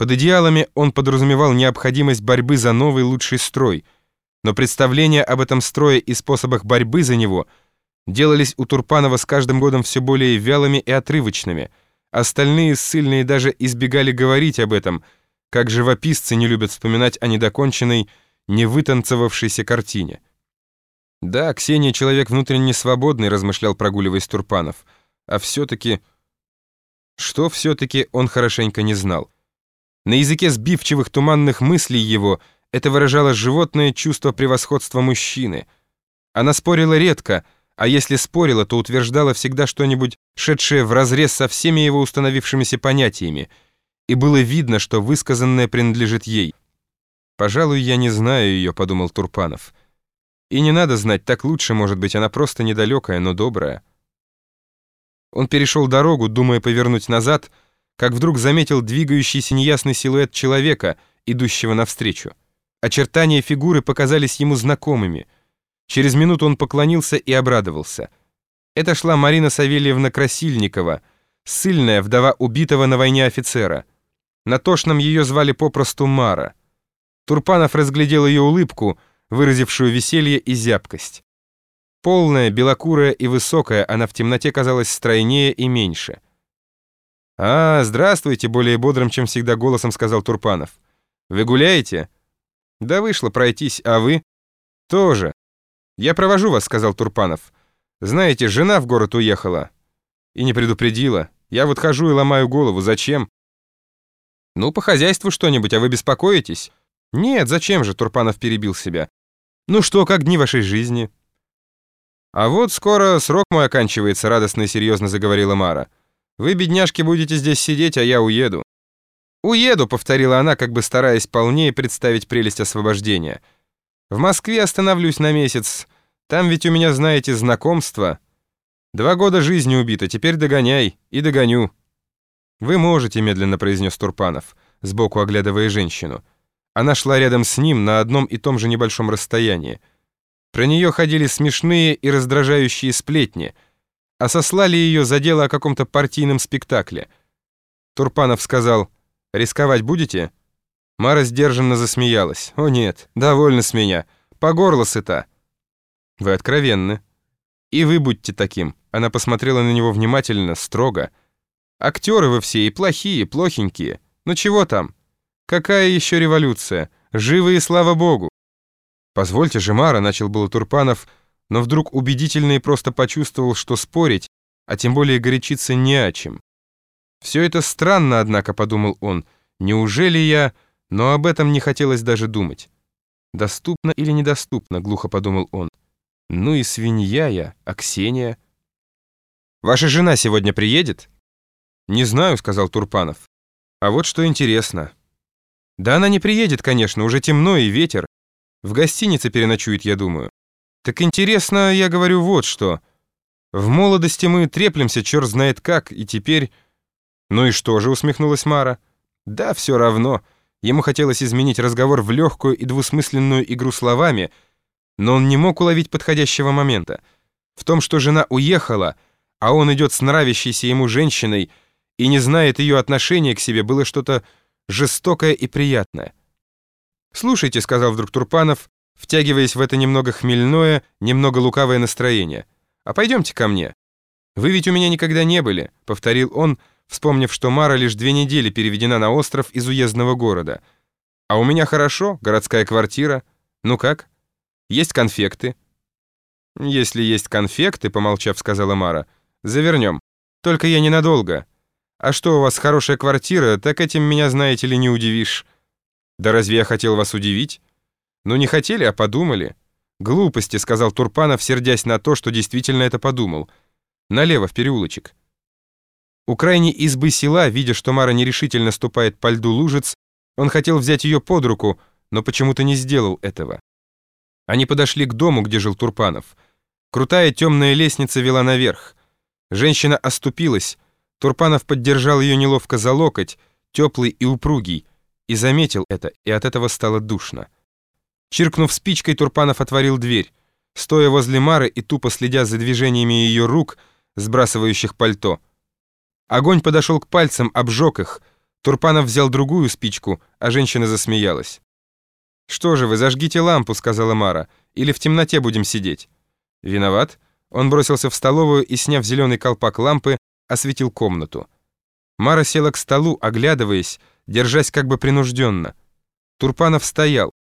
Под идеалами он подразумевал необходимость борьбы за новый лучший строй, но представления об этом строе и способах борьбы за него делались у Турпанова с каждым годом все более вялыми и отрывочными. Остальные ссыльные даже избегали говорить об этом, как живописцы не любят вспоминать о недоконченной, невытанцевавшейся картине. «Да, Ксения человек внутренне свободный», — размышлял, прогуливаясь Турпанов. «А все-таки...» Что все-таки он хорошенько не знал. На языке сбивчивых туманных мыслей его это выражало животное чувство превосходства мужчины. Она спорила редко, а если спорила, то утверждала всегда что-нибудь, шедшее вразрез со всеми его установившимися понятиями, и было видно, что высказанное принадлежит ей. «Пожалуй, я не знаю ее», — подумал Турпанов. «И не надо знать, так лучше, может быть, она просто недалекая, но добрая». Он перешел дорогу, думая повернуть назад, как вдруг заметил двигающийся неясный силуэт человека, идущего навстречу. Очертания фигуры показались ему знакомыми. Через минуту он поклонился и обрадовался. Это шла Марина Савельевна Красильникова, ссыльная вдова убитого на войне офицера. На тошном ее звали попросту Мара. Турпанов разглядел ее улыбку, выразившую веселье и зябкость. Полная, белокурая и высокая, она в темноте казалась стройнее и меньше. «А, здравствуйте», — более бодрым, чем всегда, голосом сказал Турпанов. «Вы гуляете?» «Да вышло пройтись, а вы?» «Тоже». «Я провожу вас», — сказал Турпанов. «Знаете, жена в город уехала». И не предупредила. Я вот хожу и ломаю голову. Зачем? «Ну, по хозяйству что-нибудь, а вы беспокоитесь?» «Нет, зачем же?» — Турпанов перебил себя. «Ну что, как дни вашей жизни?» «А вот скоро срок мой оканчивается», — радостно и серьезно заговорила Мара. «Вы, бедняжки, будете здесь сидеть, а я уеду». «Уеду», — повторила она, как бы стараясь полнее представить прелесть освобождения. «В Москве остановлюсь на месяц. Там ведь у меня, знаете, знакомство. Два года жизни убито, теперь догоняй. И догоню». «Вы можете», — медленно произнес Турпанов, сбоку оглядывая женщину. Она шла рядом с ним на одном и том же небольшом расстоянии. Про нее ходили смешные и раздражающие сплетни, а сослали ее за дело о каком-то партийном спектакле. Турпанов сказал, «Рисковать будете?» Мара сдержанно засмеялась. «О нет, довольно с меня. По горло сыта». «Вы откровенны». «И вы будьте таким». Она посмотрела на него внимательно, строго. «Актеры вы все и плохие, плохенькие. Ну чего там? Какая еще революция? Живые, слава богу. «Позвольте же, Мара», — начал было Турпанов, но вдруг убедительно и просто почувствовал, что спорить, а тем более горячиться не о чем. «Все это странно, однако», — подумал он, — «неужели я...» Но об этом не хотелось даже думать. «Доступно или недоступно?» — глухо подумал он. «Ну и свинья я, а Ксения...» «Ваша жена сегодня приедет?» «Не знаю», — сказал Турпанов. «А вот что интересно». «Да она не приедет, конечно, уже темно и ветер. В гостинице переночует, я думаю. Так интересно, я говорю вот что. В молодости мы треплемся, черт знает как, и теперь... Ну и что же, усмехнулась Мара. Да, все равно. Ему хотелось изменить разговор в легкую и двусмысленную игру словами, но он не мог уловить подходящего момента. В том, что жена уехала, а он идет с нравящейся ему женщиной и не знает ее отношения к себе, было что-то жестокое и приятное. «Слушайте», — сказал вдруг Турпанов, втягиваясь в это немного хмельное, немного лукавое настроение. «А пойдемте ко мне». «Вы ведь у меня никогда не были», — повторил он, вспомнив, что Мара лишь две недели переведена на остров из уездного города. «А у меня хорошо, городская квартира. Ну как? Есть конфекты?» «Если есть конфекты», — помолчав, сказала Мара, — «завернем. Только я ненадолго. А что у вас хорошая квартира, так этим меня, знаете ли, не удивишь». «Да разве я хотел вас удивить?» «Ну не хотели, а подумали». «Глупости», — сказал Турпанов, сердясь на то, что действительно это подумал. «Налево, в переулочек». У крайней избы села, видя, что Мара нерешительно ступает по льду лужиц, он хотел взять ее под руку, но почему-то не сделал этого. Они подошли к дому, где жил Турпанов. Крутая темная лестница вела наверх. Женщина оступилась. Турпанов поддержал ее неловко за локоть, теплый и упругий, и заметил это, и от этого стало душно. Чиркнув спичкой, Турпанов отворил дверь. Стоя возле Мары и тупо следя за движениями ее рук, сбрасывающих пальто. Огонь подошел к пальцам, обжег их. Турпанов взял другую спичку, а женщина засмеялась. «Что же вы, зажгите лампу», — сказала Мара, — «или в темноте будем сидеть». «Виноват?» Он бросился в столовую и, сняв зеленый колпак лампы, осветил комнату. Мара села к столу, оглядываясь, держась как бы принужденно. Турпанов стоял.